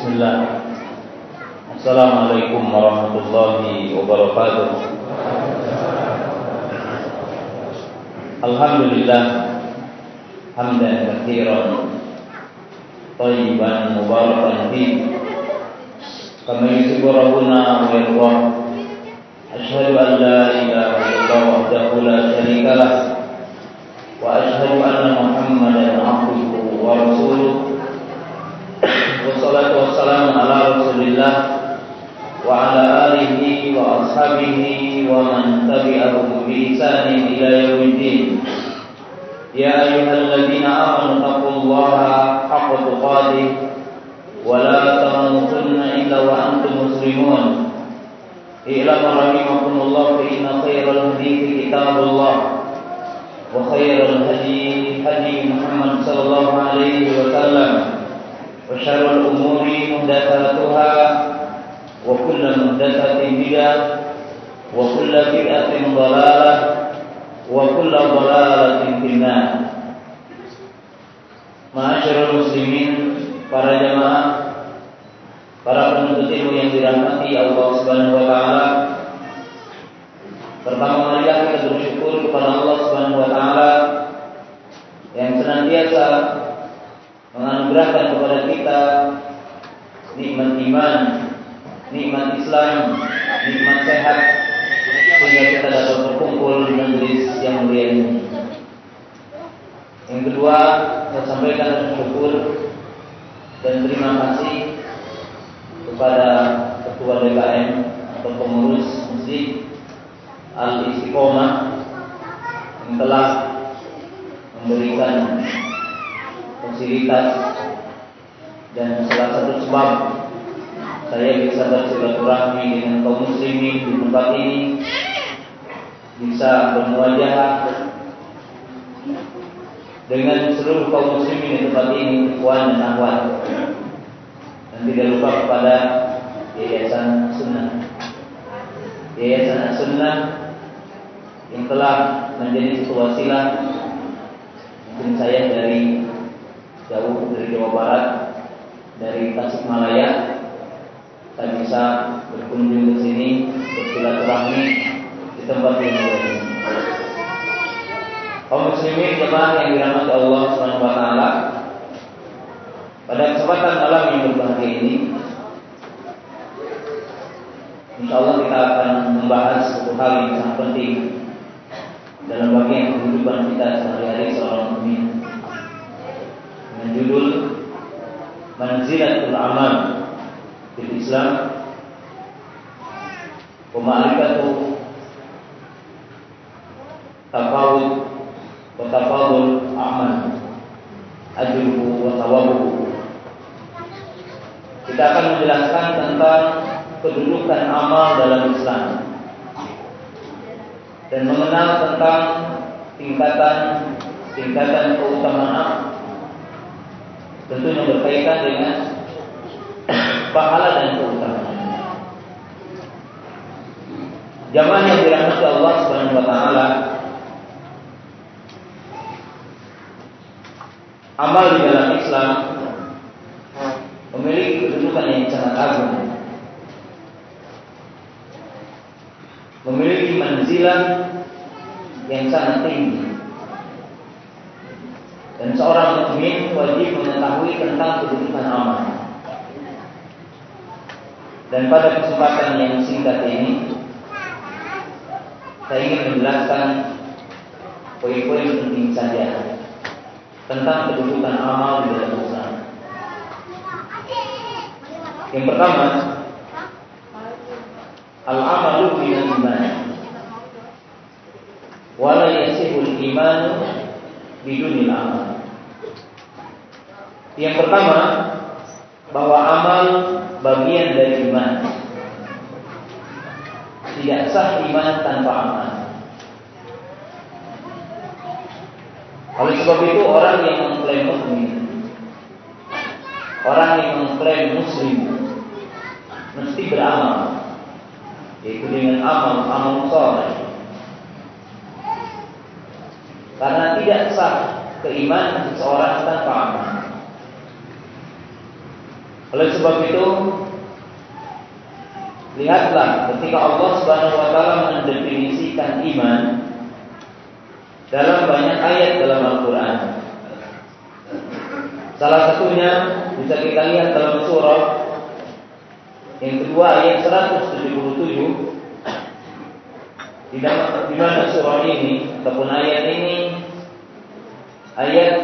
Bismillah. Assalamualaikum warahmatullahi wabarakatuh. Alhamdulillah Hamdan kathiran Tayyiban mubarakan fi. Kama yusufu Rabbuna wa yarwah Ashhadu an la ilaha illallah wahdahu la syarika lah. Wa ashhadu anna Muhammadan abduhu wa rasuluh. Wassalatu wassalamu ala rasulillah Wa ala alihi wa ashabihi wa man tabi'ahum bi ihsanin ila yaumiddin Ya ayyuhalladzina amanu taqullaha haqqa tuqatih wa la tamutunna illa wa antum muslimun I'lamu rahimakumullah fa inna khairal hadithi kitabullah wa khairal hadi hadi Muhammad sallallahu alaihi wa sallam وشر الأمور محدثاتها وكل محدثة بدعة وكل بدعة ضلالة وكل ضلالة في النار Ma'asyiral muslimin, para jamaah, para penuntut ilmu yang dirahmati Allah Subhanahu wa taala. Pertama marilah kita bersyukur kepada Allah Subhanahu wa taala yang senantiasa menganugerahkan kepada kita nikmat iman, nikmat Islam, nikmat sehat sehingga kita dapat berkumpul di majelis yang mulia ini. Yang kedua, saya sampaikan syukur dan terima kasih kepada Ketua DKM atau pengurus masjid Al Istiqomah yang telah memberikan fasilitas dan salah satu sebab saya bisa bersilaturahmi dengan kaum muslimin di tempat ini bisa bermuajah dengan seluruh kaum muslimin di tempat ini ikhwan dan akhwat. Dan tidak lupa kepada Yayasan Sunnah. Yayasan Sunnah yang telah menjadi satu wasilah mungkin saya dari jauh dari Jawa Barat, dari Tasikmalaya, saya bisa berkunjung ke sini bersilaturahmi di tempat yang mulia ini. Kaum muslimin jemaah yang dirahmati Allah Subhanahu wa taala. Pada kesempatan malam yang berbahagia ini, insya Allah kita akan membahas satu hal yang sangat penting dalam bagian kehidupan kita sehari-hari seorang mukmin dengan judul Manzilatul Amal di Islam. Pemalikatu Tafawud wa tafadul amal. Ajruhu wa tawabuhu. Kita akan menjelaskan tentang kedudukan amal dalam Islam. Dan mengenal tentang tingkatan tingkatan keutamaan tentunya berkaitan dengan pahala dan keutamaan. Jamaah yang dirahmati Allah Subhanahu wa taala amal di dalam Islam memiliki kedudukan yang sangat agung. Memiliki manzilah yang sangat tinggi. Seorang mukmin wajib mengetahui tentang kedudukan amal. Dan pada kesempatan yang singkat ini, saya ingin menjelaskan poin-poin penting saja tentang kedudukan amal di dalam Islam. Yang pertama, al-amalu minal iman. Wala yasihul iman bidunil amal. Yang pertama, bahwa amal bagian dari iman. Tidak sah iman tanpa amal. Oleh sebab itu orang yang mengklaim mukmin, orang yang mengklaim muslim mesti beramal, yaitu dengan amal amal soleh. Karena tidak sah keimanan seseorang tanpa amal. Oleh sebab itu, lihatlah ketika Allah Subhanahu wa taala mendefinisikan iman dalam banyak ayat dalam Al-Qur'an. Salah satunya bisa kita lihat dalam surah yang kedua ayat 177 di mana surah ini ataupun ayat ini ayat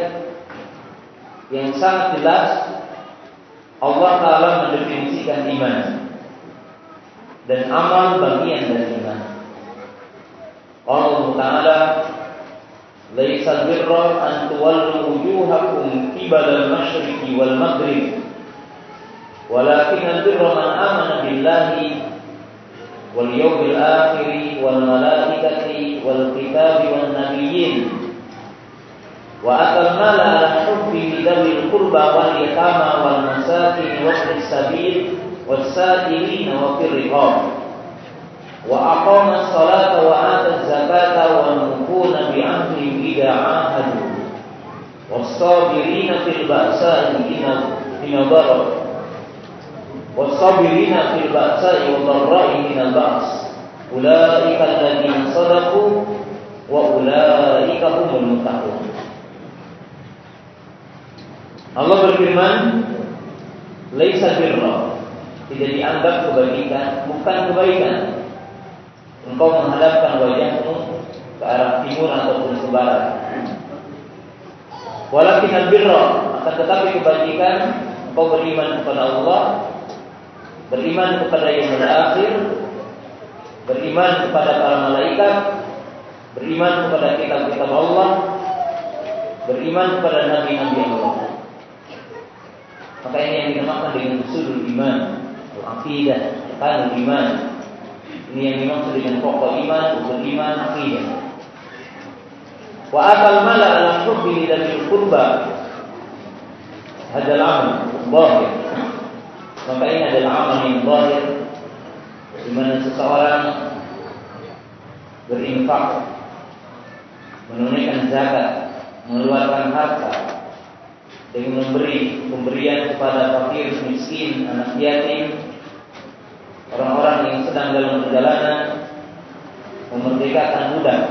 yang sangat jelas Allah Ta'ala mendefinisikan iman dan amal bagian dari iman. Allah Ta'ala Laisa birra an tuwallu wujuhakum qibala al-masyriqi wal maghrib walakin al-birra man amana billahi wal yawmil akhir wal malaikati wal kitabi wan nabiyyin wa atal mala ذوي القربى واليتامى والمساكين وابن السبيل والسائلين وفي الرقاب. وأقام الصلاة وآتى الزكاة والمكون بأمرهم إذا عاهدوا. والصابرين في البأساء من الضرر والصابرين في البأساء والضراء من البأس. أولئك الذين صدقوا وأولئك هم المتقون. Allah berfirman Laisa birra. Tidak dianggap kebaikan Bukan kebaikan. Engkau menghadapkan wajahmu Ke arah timur ataupun ke barat. Walakin al-birra Akan tetapi kebajikan Engkau beriman kepada Allah beriman kepada yang akhir, beriman kepada para malaikat, beriman kepada kitab-kitab Allah, beriman kepada nabi-nabi Allah. Maka ini yang dinamakan dengan usul iman, akidah, kan iman. Ini yang dimaksud dengan pokok iman, usul iman, akidah. Wa akal mala ala hubbi dan kurba. Hadal amal, zahir. Maka ini adalah amal yang zahir di mana seseorang berinfak, menunaikan zakat, mengeluarkan harta, dengan memberi pemberian kepada fakir, miskin, anak yatim, orang-orang yang sedang dalam perjalanan, memerdekakan budak,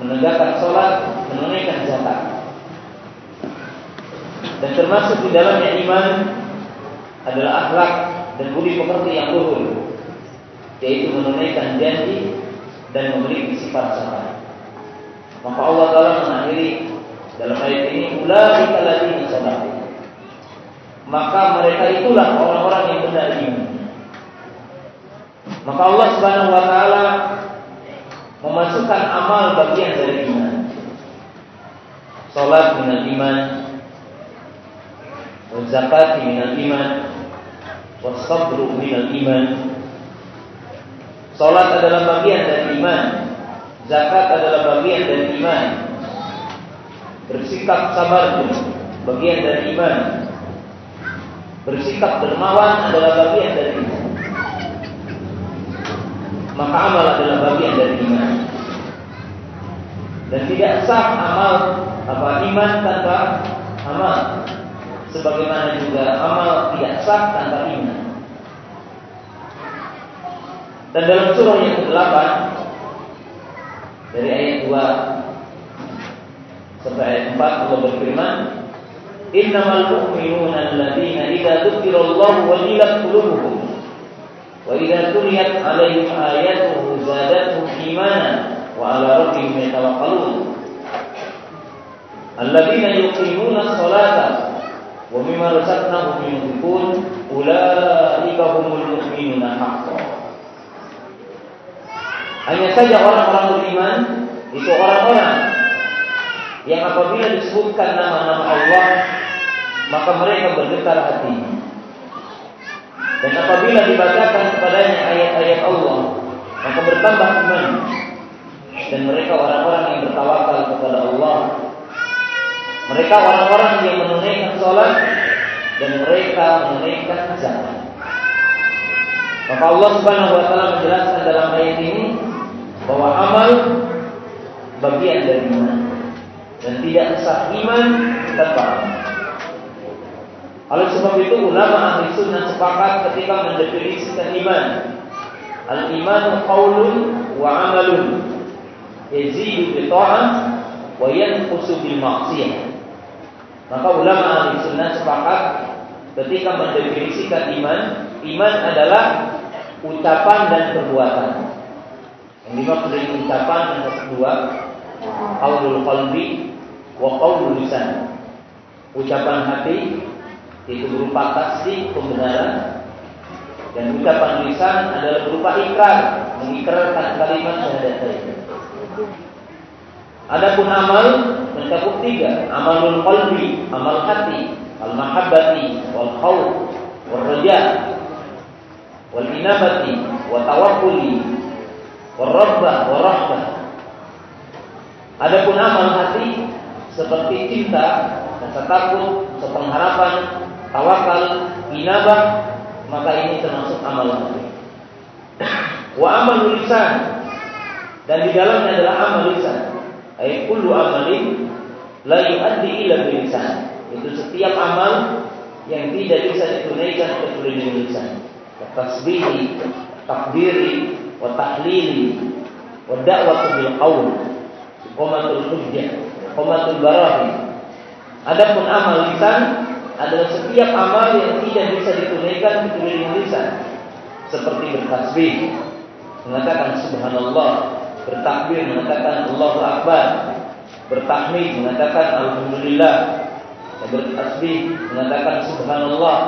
menegakkan sholat, menunaikan zakat. Dan termasuk di dalamnya iman adalah akhlak dan budi pekerti yang luhur, yaitu menunaikan janji dan memiliki sifat sabar. Maka Allah Taala mengakhiri dalam ayat ini ulai kaladzina sadaqu. Maka mereka itulah orang-orang yang benar iman. Maka Allah Subhanahu wa taala memasukkan amal bagian dari iman. Salat minal iman, zakat minal iman, wasabru minal iman. Salat adalah bagian dari iman, zakat adalah bagian dari iman. Bersikap sabar bagian dari iman. Bersikap dermawan adalah bagian dari iman. Maka amal adalah bagian dari iman. Dan tidak sah amal apa iman tanpa amal. Sebagaimana juga amal tidak sah tanpa iman. Dan dalam surah yang ke-8 dari ayat 2 sampai ayat 4 Allah berfirman, "Innamal mu'minuna alladziina idza dzukirallahu wajilat qulubuhum wa idza tuliyat 'alaihim ayatuhu zadatuhum imanan wa 'ala rabbihim yatawakkalun." Alladziina yuqimuna as-salata wa mimma razaqnahum yunfiqun ulaika humul mu'minuna haqqan. Hanya saja orang-orang beriman itu orang-orang yang apabila disebutkan nama-nama Allah maka mereka bergetar hati. Dan apabila dibacakan kepadanya ayat-ayat Allah maka bertambah iman. Dan mereka orang-orang yang bertawakal kepada Allah. Mereka orang-orang yang menunaikan sholat dan mereka menunaikan zakat. Maka Allah Subhanahu wa taala menjelaskan dalam ayat ini bahwa amal bagian dari iman dan tidak sah iman tanpa. Oleh sebab itu ulama ahli sunnah sepakat ketika mendefinisikan iman. Al-iman qaulun wa amalun yazidu bi ta'ah wa yanqusu bil ma'siyah. Maka ulama ahli sunnah sepakat ketika mendefinisikan iman, iman adalah ucapan dan perbuatan. Yang dimaksud dari ucapan yang kedua, qaulul qalbi wa qaulul lisan. Ucapan hati itu berupa tasdik pembenaran dan ucapan lisan adalah berupa ikrar, mengikrarkan kalimat syahadat. Adapun amal mencakup tiga, amalul qalbi, amal hati, al mahabbati, wal khawf, wal raja, wal inabati, wa tawakkuli, wal rabba, wal rahbah. Adapun amal hati seperti cinta, rasa takut, sepengharapan, tawakal, inabah, maka ini termasuk amal hati. Wa amal lisan dan di dalamnya adalah amal lisan Ayat kullu amalin la yuaddi ila bilisan. Itu setiap amal yang tidak bisa ditunaikan kecuali dengan lisan. Tasbihi, takbiri, wa tahlili, wa da'watu bil qaul, qomatul hujjah, qomatul barahi. Adapun amal lisan adalah setiap amal yang tidak bisa ditunaikan kecuali dengan lisan. Seperti bertasbih, mengatakan subhanallah, bertakbir mengatakan Allahu Akbar, bertahmid mengatakan Alhamdulillah, bertasbih mengatakan Subhanallah,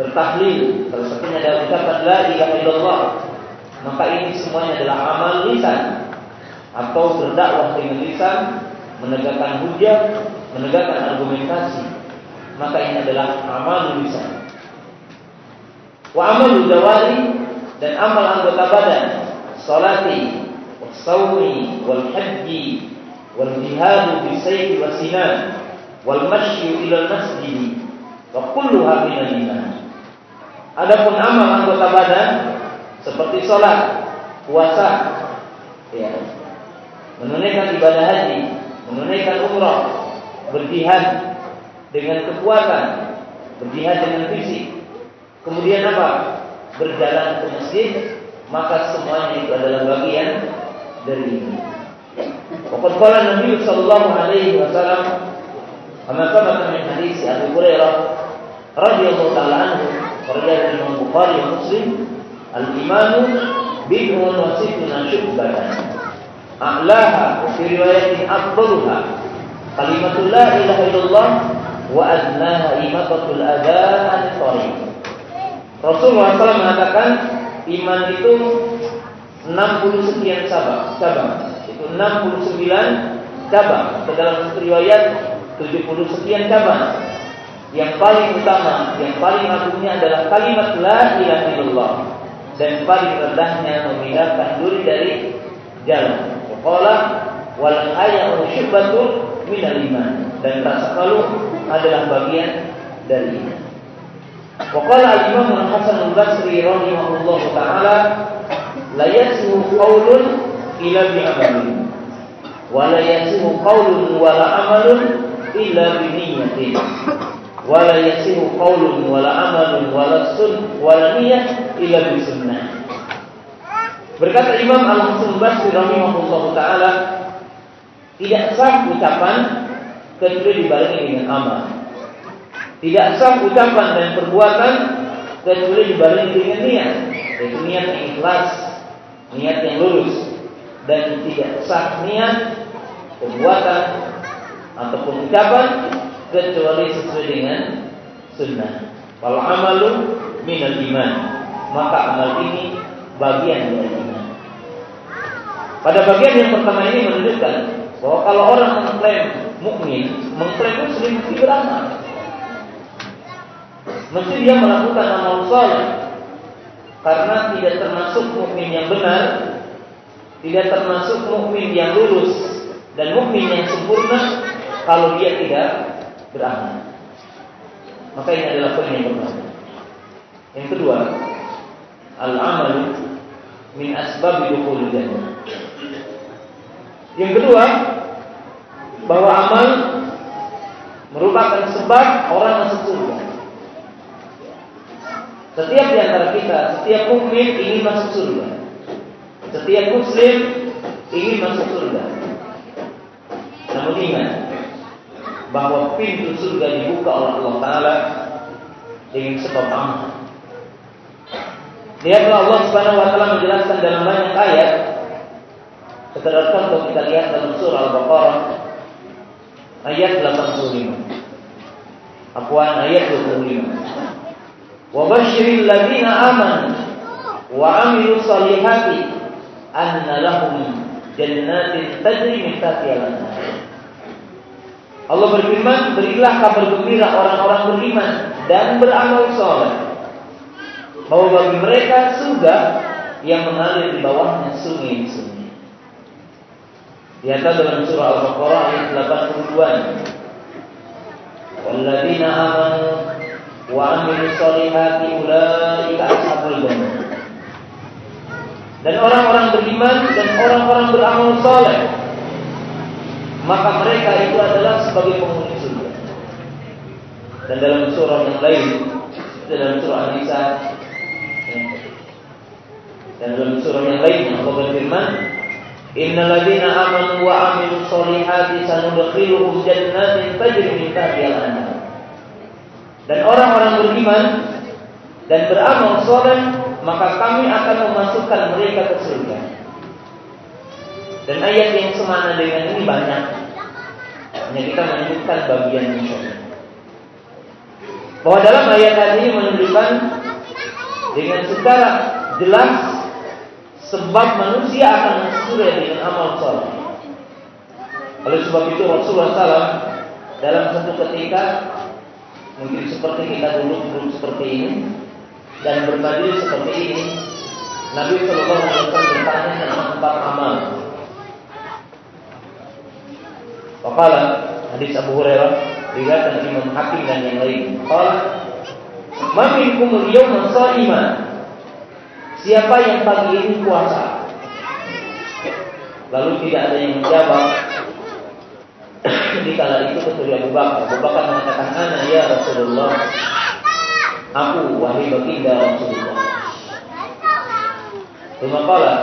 bertahlil salah satunya adalah ucapan La ilaha illallah. Maka ini semuanya adalah amal lisan atau berdakwah dengan lisan, menegakkan hujah, menegakkan argumentasi. Maka ini adalah amal lisan. Wa amal jawari dan amal anggota badan salati was-sawmi wal-hajji wal-jihad bisayf was-sinan wal-mashyi ila al-masjid wa kulluha min al-iman. Adapun amal anggota badan seperti salat, puasa, ya, menunaikan ibadah haji, menunaikan umrah, berjihad dengan kekuatan, berjihad dengan fisik. Kemudian apa? Berjalan ke masjid maka semuanya itu adalah bagian dari ini. Waqad Nabi sallallahu alaihi wasallam kama thabata min hadis Abu Hurairah radhiyallahu taala anhu riwayat Imam Bukhari Muslim al-imanu bid'un wa sittuna a'laha fi riwayatin afdaluha kalimatul la ilaha illallah wa adnaha imatatul adhan an Rasulullah SAW mengatakan iman itu 60 sekian cabang, cabang. Itu 69 cabang. Dalam riwayat 70 sekian cabang. Yang paling utama, yang paling agungnya adalah kalimat la ilaha illallah dan paling rendahnya memindahkan duri dari jalan. Qala wal haya'u syubatun minal iman. Dan rasa malu adalah bagian dari iman. Wa qala al-Imam Al-Hasan Al-Basri rahimahullah taala la kaulun qaulun illa bi amalin. Wa la wala qaulun wa la amalun illa bi niyyatin wa la wala qaulun wa la amalun wa la sun wa la niyyah illa bi sunnah. Berkata Imam Al-Hasan Basri rahimahullah taala tidak sah ucapan kecuali dibarengi dengan amal. Tidak sah ucapan dan perbuatan kecuali dibarengi dengan niat, yaitu niat yang ikhlas, niat yang lurus, dan tidak sah niat, perbuatan ataupun ucapan kecuali sesuai dengan sunnah. Kalau amalun minal iman, maka amal ini bagian dari. Pada bagian yang pertama ini menunjukkan bahwa kalau orang mengklaim mukmin, mengklaim muslim mesti beramal. Mesti dia melakukan amal soleh karena tidak termasuk mukmin yang benar, tidak termasuk mukmin yang lurus dan mukmin yang sempurna kalau dia tidak beramal. Maka ini adalah poin yang pertama. Yang kedua, al-amal min asbab dukhul jannah. Yang kedua, bahwa amal merupakan sebab orang masuk surga. Setiap di antara kita, setiap mukmin ingin masuk surga. Setiap muslim ingin masuk surga. Namun ingat bahwa pintu surga dibuka oleh Allah Taala dengan sebab amal. Lihatlah Allah Subhanahu Wa Taala menjelaskan dalam banyak ayat. Sekedar contoh kita lihat dalam surah Al-Baqarah ayat 85. Akuan ayat 25. Wa basyiril ladzina amanu wa amilus salihati anna lahum jannatin tajri min tahtiha Allah berfirman, berilah kabar gembira orang-orang beriman dan beramal soleh bahwa bagi mereka surga yang mengalir di bawahnya sungai-sungai. Lihat dalam surah Al-Baqarah ayat 82. Walladzina amanu wa amilus solihati ulaika ashabul jannah. Dan orang-orang beriman dan orang-orang beramal soleh maka mereka itu adalah sebagai penghuni surga. Dan dalam surah yang lain, dalam surah An-Nisa, dan dalam surah yang lain Allah berfirman, Innal ladzina amanu wa amilus solihati sanudkhiluhum jannatin tajri min tahtiha al Dan orang-orang beriman dan beramal soleh, maka kami akan memasukkan mereka ke surga. Dan ayat yang semana dengan ini banyak. Hanya kita menyebutkan bagian ini. Bahwa dalam ayat ini menunjukkan dengan secara jelas sebab manusia akan masuk dengan amal soleh. Oleh sebab itu Rasulullah SAW dalam satu ketika mungkin seperti kita dulu belum seperti ini dan berbagi seperti ini Nabi Shallallahu Alaihi Wasallam bertanya tentang empat amal Wakala hadis Abu Hurairah diriwayatkan Imam Hakim dan yang lain. Qala Ma minkum al-yawma Siapa yang pagi ini puasa? Lalu tidak ada yang menjawab. Di kala itu kecuali Abu Bakar. Abu Bakar mengatakan, "Ana ya Rasulullah." Aku wahai baginda Rasulullah. Thumma qala,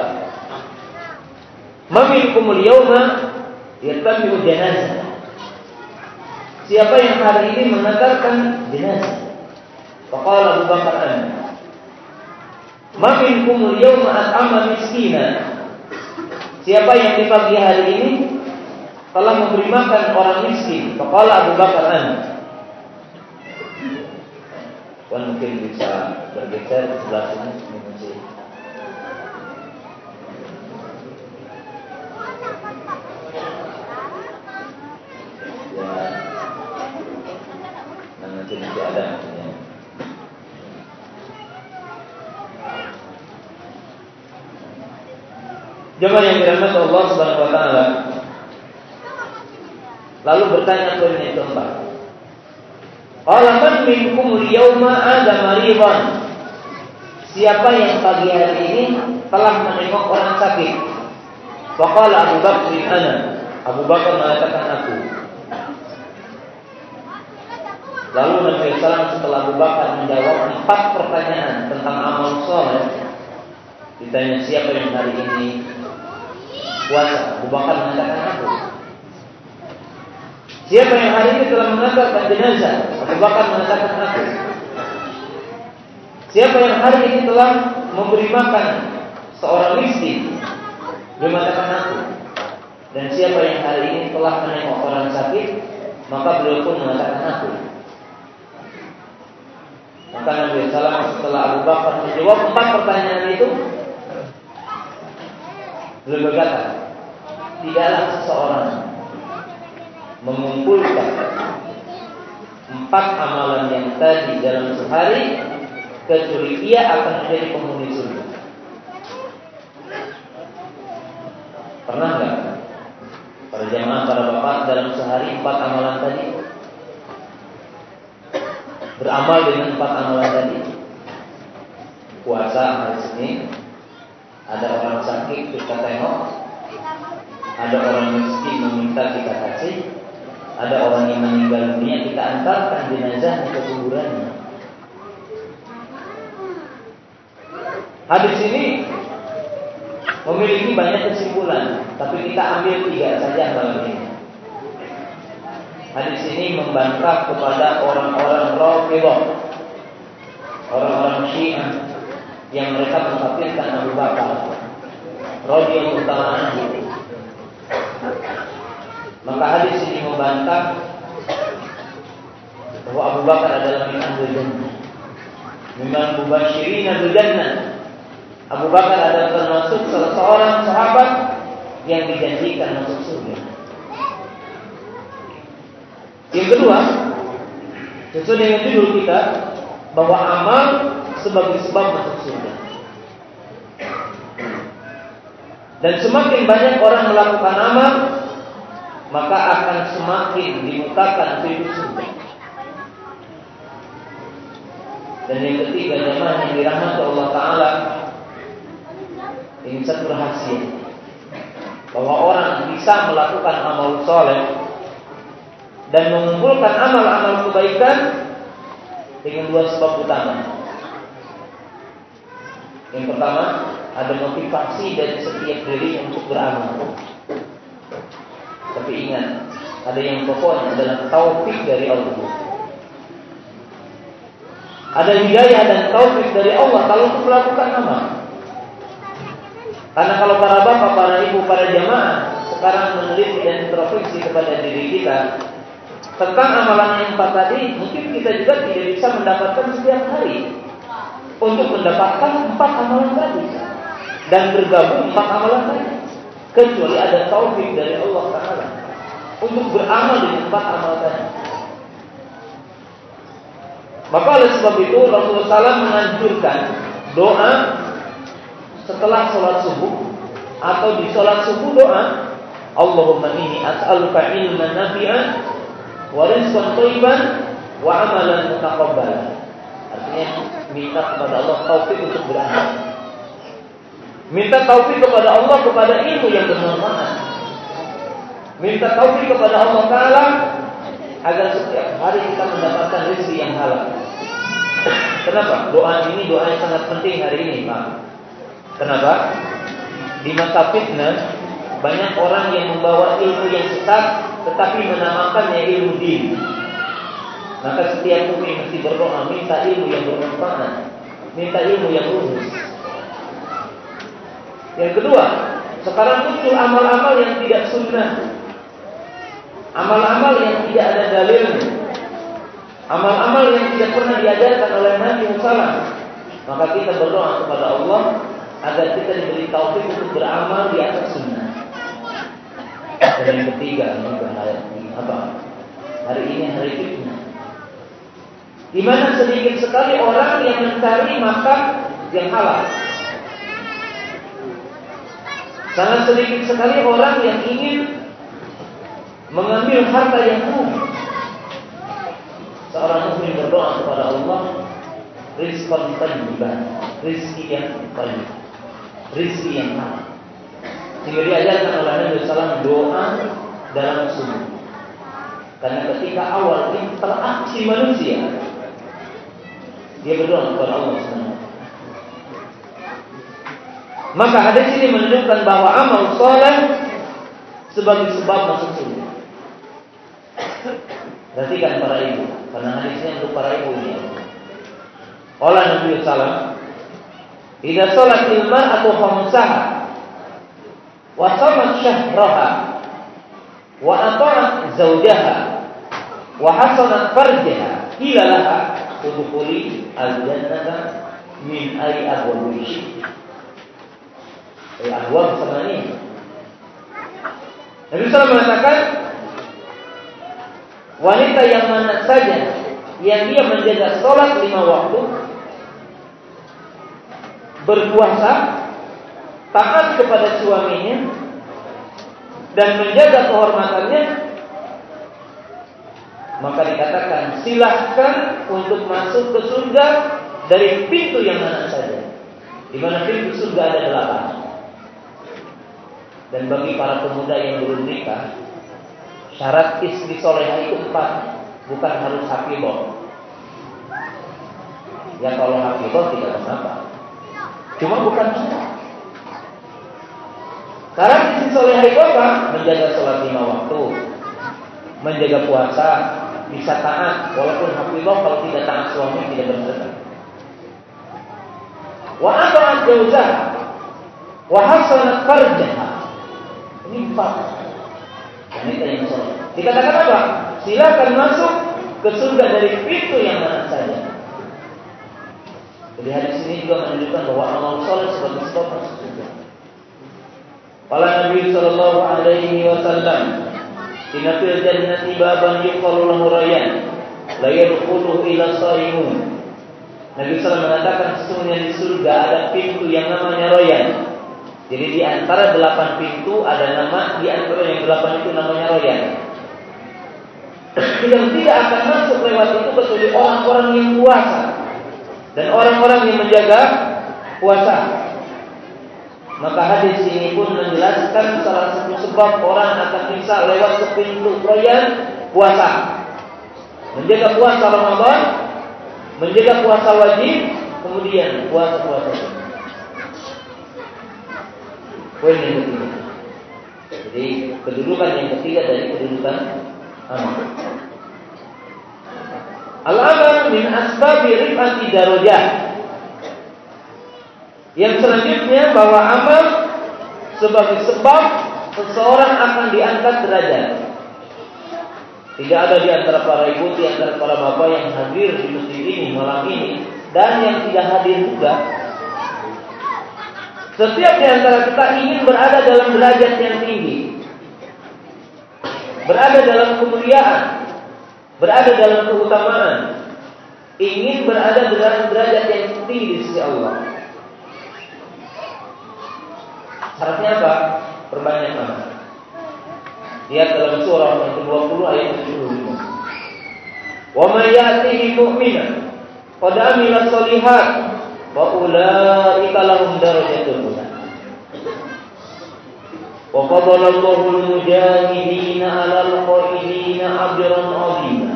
"Ma minkum al-yawma Yattabi'u jenazah. Siapa yang hari ini mengantarkan jenazah? Faqala Abu Bakar an. Ma minkum al-yawma at'ama miskina. Siapa yang di pagi hari ini telah memberi makan orang miskin? Faqala Abu Bakar an. Mungkin bisa bergeser ke sebelah sini nanti nanti ada ya. Jemaah yang dirahmati Allah Subhanahu wa taala. Lalu bertanya poin yang keempat. Qala man minkum al-yawma ada maridan? Siapa yang pagi hari ini telah menengok orang sakit? Faqala Abu Bakr ana. Abu Bakar mengatakan aku. Lalu Nabi SAW setelah Abu Bakar menjawab empat pertanyaan tentang amal soleh, ditanya siapa yang hari ini puasa. Abu Bakar mengatakan aku. Siapa yang hari ini telah mengantarkan jenazah? Abu Bakar mengatakan aku. Siapa yang hari ini telah memberi makan seorang miskin? Dia mengatakan aku. Dan siapa yang hari ini telah menengok orang sakit? Maka beliau pun mengatakan aku. Maka Nabi Sallam setelah Abu Bakar menjawab empat pertanyaan itu, beliau berkata, tidaklah seseorang mengumpulkan empat amalan yang tadi dalam sehari kecuali ia akan menjadi penghuni surga. Pernah nggak para jamaah para bapak dalam sehari empat amalan tadi beramal dengan empat amalan tadi. Puasa hari Senin, ada orang sakit kita tengok, ada orang miskin meminta kita kasih, ada orang yang meninggal dunia kita antarkan jenazahnya ke kuburannya. Hadis ini memiliki banyak kesimpulan, tapi kita ambil tiga saja malam ini. Hadis ini membantah kepada orang-orang Rafidhah, orang-orang Syiah yang mereka mengkafirkan Abu Bakar radhiyallahu taala Maka hadis ini membantah bahwa Abu Bakar adalah min jannah. Mimman mubasyirin bil jannah. Abu Bakar adalah termasuk salah seorang sahabat yang dijanjikan masuk surga. Yang kedua, sesuai dengan judul kita bahwa amal sebagai sebab masuk surga. Dan semakin banyak orang melakukan amal, maka akan semakin dimukakan pintu surga. Dan yang ketiga, jemaah yang dirahmati Allah Taala, ini satu rahasia bahwa orang bisa melakukan amal soleh dan mengumpulkan amal-amal kebaikan dengan dua sebab utama. Yang pertama, ada motivasi dari setiap diri untuk beramal. Tapi ingat, ada yang pokoknya adalah taufik dari Allah. Ada hidayah dan taufik dari Allah kalau untuk melakukan amal. Karena kalau para bapak, para ibu, para jamaah sekarang meneliti dan introspeksi kepada diri kita tentang amalan yang empat tadi, mungkin kita juga tidak bisa mendapatkan setiap hari untuk mendapatkan empat amalan tadi dan bergabung empat amalan tadi kecuali ada taufik dari Allah Taala untuk beramal di tempat amal tadi. Maka oleh sebab itu Rasulullah SAW menganjurkan doa setelah sholat subuh atau di sholat subuh doa Allahumma inni as'aluka ilman nafi'an wa rizqan wa amalan mutaqabbalan. Artinya minta kepada Allah taufik untuk beramal. Minta taufik kepada Allah kepada ilmu yang bermanfaat. Minta taufik kepada Allah Taala agar setiap hari kita mendapatkan rezeki yang halal. Kenapa? Doa ini doa yang sangat penting hari ini, Pak. Kenapa? Di masa fitnah banyak orang yang membawa ilmu yang sesat tetapi menamakannya ilmu din. Maka setiap mukmin mesti berdoa minta ilmu yang bermanfaat, minta ilmu yang lurus. Yang kedua, sekarang muncul amal-amal yang tidak sunnah. Amal-amal yang tidak ada dalilnya. Amal-amal yang tidak pernah diajarkan oleh Nabi Muhammad. Maka kita berdoa kepada Allah agar kita diberi taufik untuk beramal di atas sunnah. Dan yang ketiga, ini apa? Hari ini hari fitnah. Di mana sedikit sekali orang yang mencari makan yang halal. Sangat sedikit sekali orang yang ingin mengambil harta yang umum. Seorang muslim berdoa kepada Allah, rizqan tayyiban, rizki yang tayyib, rizki yang halal. Sehingga diajarkan oleh Nabi SAW doa dalam subuh. Karena ketika awal interaksi manusia, dia berdoa kepada Allah SWT. Maka hadis ini menunjukkan bahwa amal soleh sebagai sebab masuk surga. Perhatikan para ibu, karena hadisnya untuk para ibu ini. Oleh Nabi Sallam, "Idza salat ilmar atau khamsaha wa samat syahraha wa ata'at zawjaha wa hasanat farjaha ila laha udkhuli al-jannata min ay abwabil Ay abwab sama ini. Nabi SAW mengatakan wanita yang mana saja yang dia menjaga sholat lima waktu, berpuasa, taat kepada suaminya, dan menjaga kehormatannya, maka dikatakan silahkan untuk masuk ke surga dari pintu yang mana saja. Di mana pintu surga ada delapan. Dan bagi para pemuda yang belum nikah, Syarat istri soleha itu empat, bukan harus hafidah. Ya kalau hafidah tidak apa Cuma bukan syarat. Syarat istri soleha itu apa? Menjaga sholat lima waktu, menjaga puasa, bisa taat walaupun hafidah kalau tidak taat suami tidak bersedekah. Wa ata'at jauzah wa hasanat farjaha. Ini empat. Ini yang soleh. Dikatakan apa? Silakan masuk ke surga dari pintu yang mana saja. Jadi hadis ini juga menunjukkan bahwa amal soleh sebagai sebab masuk surga. Kala Nabi Sallallahu Alaihi Wasallam, Inna fil jannati baban yuqalu lahu rayyan, la yadkhuluhu ila shaimun. Nabi SAW mengatakan sesungguhnya di surga ada pintu yang namanya royan. Jadi di antara delapan pintu ada nama, di antara yang delapan itu namanya royan. Yang tidak akan masuk lewat itu kecuali orang-orang yang puasa dan orang-orang yang menjaga puasa. Maka hadis ini pun menjelaskan salah satu sebab orang akan bisa lewat ke pintu royan puasa. Menjaga puasa Ramadan menjaga puasa wajib, kemudian puasa-puasa Poin yang ketiga. Jadi kedudukan yang ketiga dari kedudukan amal. Al-amal min asbabi rifati darajah. Yang selanjutnya bahwa amal sebagai sebab seseorang akan diangkat derajat. Tidak ada di antara para ibu, di antara para bapak yang hadir di masjid ini malam ini dan yang tidak hadir juga. Setiap di antara kita ingin berada dalam derajat yang tinggi. Berada dalam kemuliaan, berada dalam keutamaan, ingin berada dalam derajat yang tinggi di sisi Allah. Syaratnya apa? Perbanyak amal. Lihat dalam surah yang ke-20 ayat 75. Wa may ya'tihi mu'minan qad amila shalihat wa ulaika lahum darajatul ula. Wa fadala Allahu al-mujahidina 'ala al-qa'idina ajran 'azima.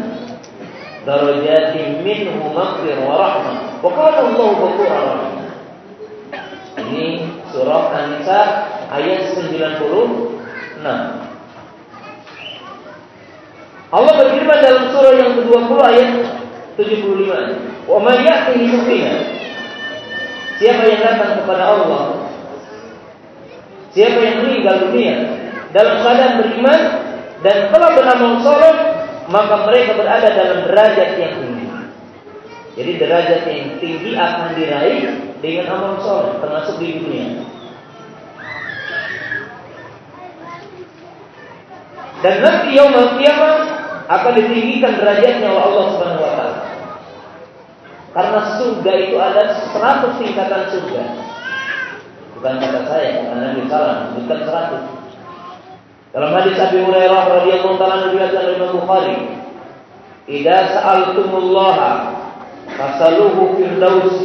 Darajatin minhu maghfir wa rahmah. Wa qala Allahu rahim. Ini surah An-Nisa ayat 96. Allah berfirman dalam surah yang ke-20 ayat 75. Wa may ya'tihi mu'mina. Siapa yang datang kepada Allah? Siapa yang meninggal dunia dalam keadaan beriman dan telah beramal saleh, maka mereka berada dalam derajat yang tinggi. Jadi derajat yang tinggi akan diraih dengan amal saleh termasuk di dunia. Dan nanti yaumul kiamat akan ditinggikan derajatnya oleh Allah Subhanahu wa taala. Karena surga itu ada 100 tingkatan surga. Bukan kata saya, karena Nabi salah, bukan 100. Dalam hadis Abi Hurairah radhiyallahu taala oleh Imam Bukhari, "Idza sa'altumullaha fasaluhu firdaus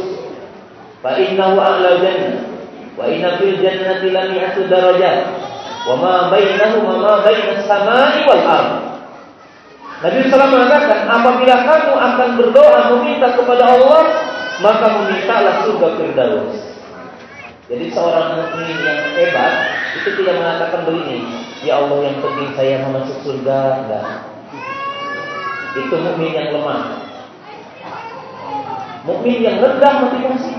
fa innahu a'la jannah wa inna fil jannati lamiyatu darajat wa ma bainahuma ma bainas samai wal ardh." Nabi SAW mengatakan, apabila kamu akan berdoa meminta kepada Allah, maka memintalah surga Firdaus. Jadi seorang mukmin yang hebat itu tidak mengatakan begini, ya Allah yang penting saya masuk surga, enggak. Itu mukmin yang lemah. Mukmin yang rendah motivasi.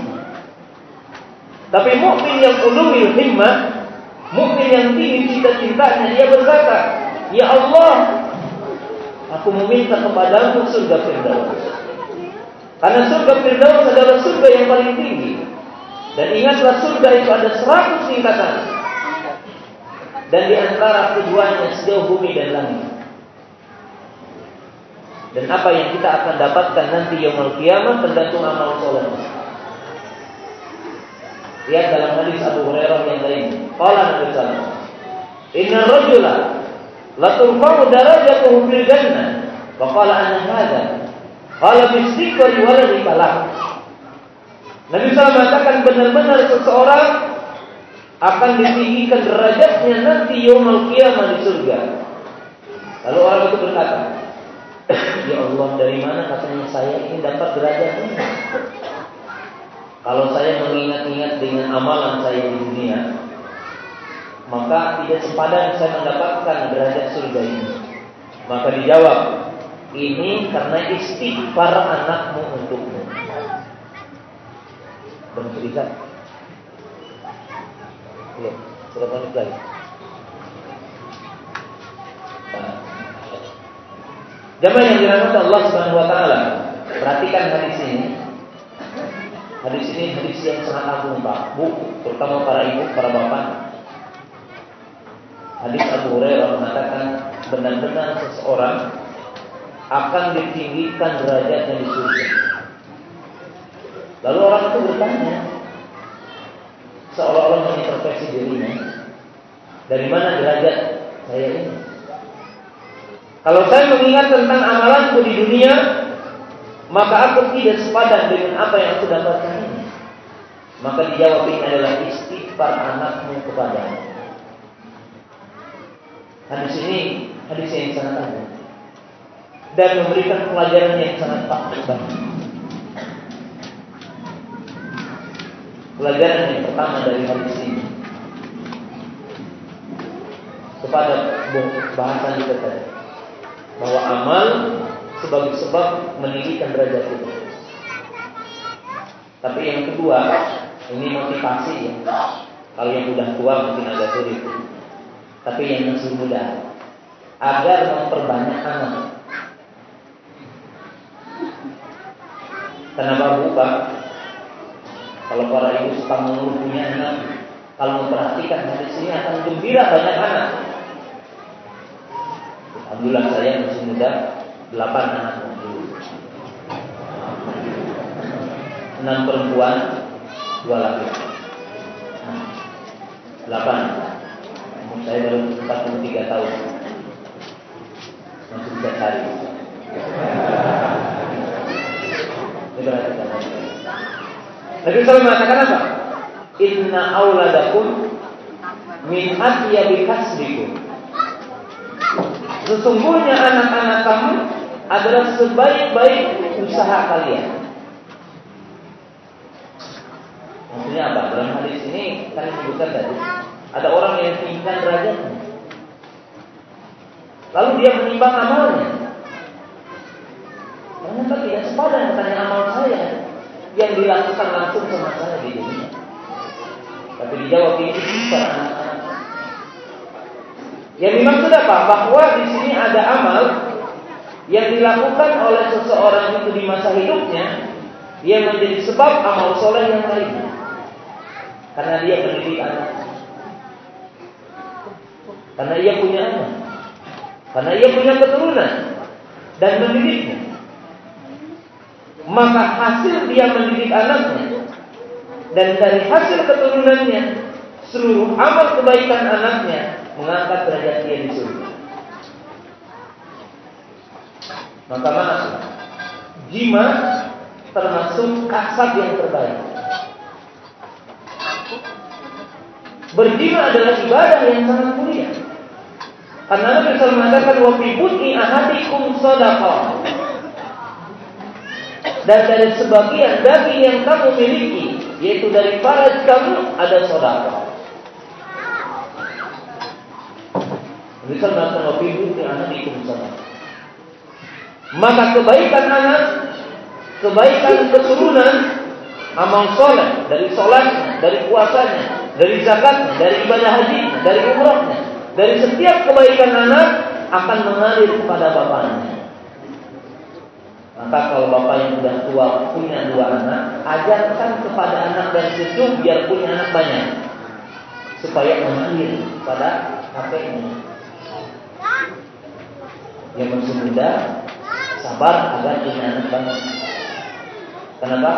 Tapi mukmin yang ulumil himmah, mukmin yang tinggi cita-citanya dia berkata, ya Allah Aku meminta kepadamu surga Firdaus. Karena surga Firdaus adalah surga yang paling tinggi. Dan ingatlah surga itu ada seratus tingkatan. Dan di antara keduanya sejauh bumi dan langit. Dan apa yang kita akan dapatkan nanti yaumul kiamat tergantung amal soleh. Lihat dalam hadis Abu Hurairah yang lain. Qala Nabi sallallahu Inna rajula la turfa'u darajatuhu fil jannah wa qala anna hadha qala bistiqri waladi falah Nabi SAW mengatakan benar-benar seseorang akan ditinggikan derajatnya nanti yaumul kiamah di surga. Lalu orang itu berkata, Ya Allah, dari mana katanya saya ini dapat derajat ini? Kalau saya mengingat-ingat dengan amalan saya di dunia, maka tidak sepadan saya mendapatkan derajat surga ini. Maka dijawab, ini karena istighfar anakmu untukmu. Bercerita. Ya, berapa menit lagi? Jamaah yang dirahmati Allah Subhanahu wa taala, perhatikan hadis ini. Hadis ini hadis yang sangat agung Pak, Bu, terutama para ibu, para bapak. Hadis Abu Hurairah mengatakan benar-benar seseorang akan ditinggikan derajatnya di surga. Lalu orang itu bertanya, seolah-olah mengintervensi dirinya, dari mana derajat saya ini? Kalau saya mengingat tentang amalanku di dunia, maka aku tidak sepadan dengan apa yang aku dapatkan ini. Maka dijawab ini adalah istighfar anakmu kepada Hadis ini hadis yang sangat agung dan memberikan pelajaran yang sangat penting. Pelajaran yang pertama dari hadis ini kepada bahasan kita tadi bahwa amal sebagai sebab meninggikan derajat kita. Tapi yang kedua, ini motivasi ya. Kalau yang udah tua mungkin agak sulit. Tapi yang masih muda, agar memperbanyak anak. Kenapa buka? Kalau para ibu suka mengeluh punya anak, kalau memperhatikan hadis ini akan gembira banyak anak. Alhamdulillah saya masih muda, delapan anak enam perempuan, dua laki. Delapan. Umur saya baru 43 tahun. Masih bisa cari. Nabi SAW mengatakan apa? Inna auladakum min atyabi kasbikum. Sesungguhnya anak-anak kamu adalah sebaik-baik usaha kalian. Maksudnya apa? Dalam hadis ini kan disebutkan tadi ada orang yang tinggikan derajatnya. Lalu dia menimbang amalnya. Ternyata tidak sepadan katanya amal saya yang dilakukan langsung sama saya di dunia. Tapi dijawab ini para anak-anak yang dimaksud apa? Bahwa di sini ada amal yang dilakukan oleh seseorang itu di masa hidupnya yang menjadi sebab amal soleh yang lain. Karena dia mendidik anak. Karena ia punya anak. Karena ia punya keturunan dan mendidiknya. Maka hasil dia mendidik anaknya dan dari hasil keturunannya seluruh amal kebaikan anaknya mengangkat derajat dia di surga. Maka maaf, jima termasuk kasab yang terbaik. Berjima adalah ibadah yang sangat mulia. Karena Nabi SAW mengatakan wa fi butni ahadikum sadaqah. Dan dari sebagian daging yang kamu miliki, yaitu dari para kamu ada sedekah. Bisa melakukan wafibu di anak di sana. Maka kebaikan anak, kebaikan keturunan, amal soleh dari sholatnya, dari puasanya, dari zakatnya, dari ibadah haji, dari umrahnya, dari setiap kebaikan anak akan mengalir kepada bapaknya. Maka kalau bapak yang sudah tua punya dua anak, ajarkan kepada anak dan cucu biar punya anak banyak, supaya mengalir pada kakeknya yang masih muda sabar agar punya anak banyak. Kenapa?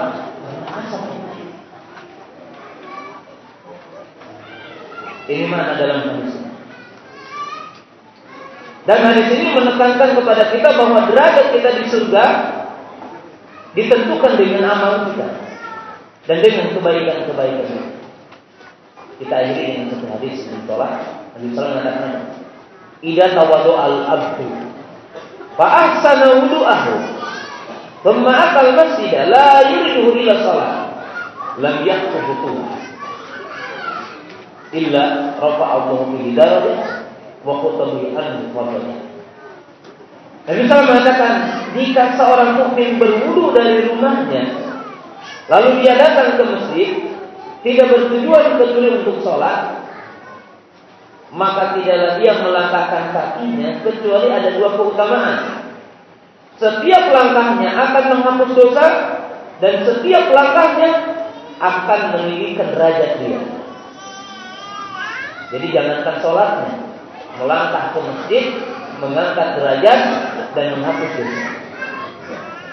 Ini mana dalam hadis Dan hadis ini menekankan kepada kita bahwa derajat kita di surga ditentukan dengan amal kita dan dengan kebaikan-kebaikan kita. akhiri dengan satu hadis di tolak. Hadis Salam mengatakan idza tawadu al-abdu fa ahsana wudu'ahu. Thumma akal masjid la yuridu illa salat. Lam yaqtu illa rafa Allah bihi darajah wa qutabi an fadlih Nabi SAW mengatakan, jika seorang mukmin berwudu dari rumahnya, lalu dia datang ke masjid, tidak bertujuan kecuali untuk sholat, maka tidaklah dia melangkahkan kakinya kecuali ada dua keutamaan. Setiap langkahnya akan menghapus dosa dan setiap langkahnya akan meninggikan derajat dia. Jadi jangankan sholatnya, melangkah ke masjid, mengangkat derajat dan menghapus dosa.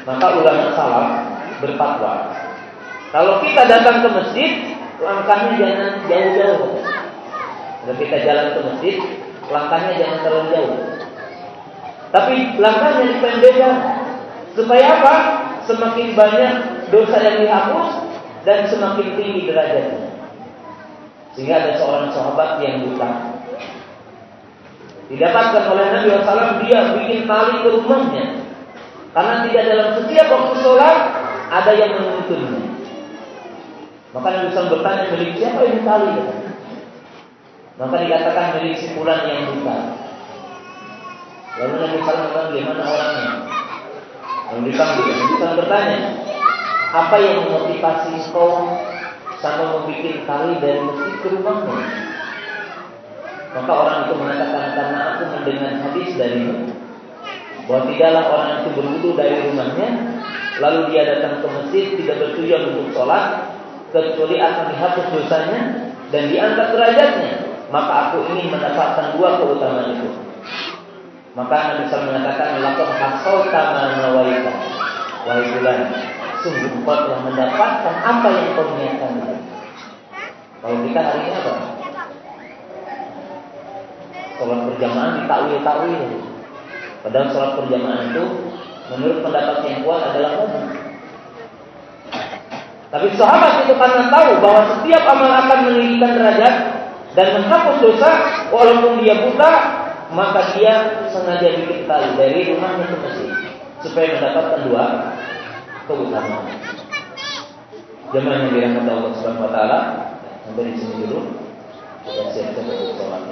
Maka ulama salaf berfatwa, kalau kita datang ke masjid, langkahnya jangan jauh-jauh. Kita jalan ke masjid, langkahnya jangan terlalu jauh. Tapi langkahnya dipendekkan. Supaya apa? Semakin banyak dosa yang dihapus dan semakin tinggi derajatnya. Sehingga ada seorang sahabat yang buta. Didapatkan oleh Nabi SAW dia bikin tali ke rumahnya. Karena tidak dalam setiap waktu sholat ada yang menuntunnya. Maka Nabi SAW bertanya milik siapa ini tali? Maka dikatakan milik si yang buta. Lalu Nabi SAW bagaimana orangnya? Lalu dipanggil. Nabi SAW bertanya, apa yang memotivasi kau sama membuat tali dari masjid ke rumahmu? Maka orang itu mengatakan karena aku mendengar hadis darimu bahwa tidaklah orang itu berwudu dari rumahnya lalu dia datang ke masjid tidak bertujuan untuk sholat kecuali akan dihapus dosanya dan diangkat derajatnya maka aku ingin mendapatkan dua keutamaan itu. Maka Nabi SAW mengatakan lakon hasol kama nawaita wahai bulan sungguh kau telah mendapatkan apa yang kau niatkan. Kalau kita hari ini apa? Sholat berjamaah ditakwil-takwil. Padahal sholat berjamaah itu menurut pendapat yang kuat adalah wajib tapi sahabat itu karena tahu bahwa setiap amal akan meninggikan derajat dan menghapus dosa walaupun dia buta, maka dia sengaja bikin tali dari rumahnya ke masjid supaya mendapatkan dua keutamaan. Jemaah yang dirahmati Allah Subhanahu wa taala, sampai di sini dulu. Kita siap-siap untuk sholat.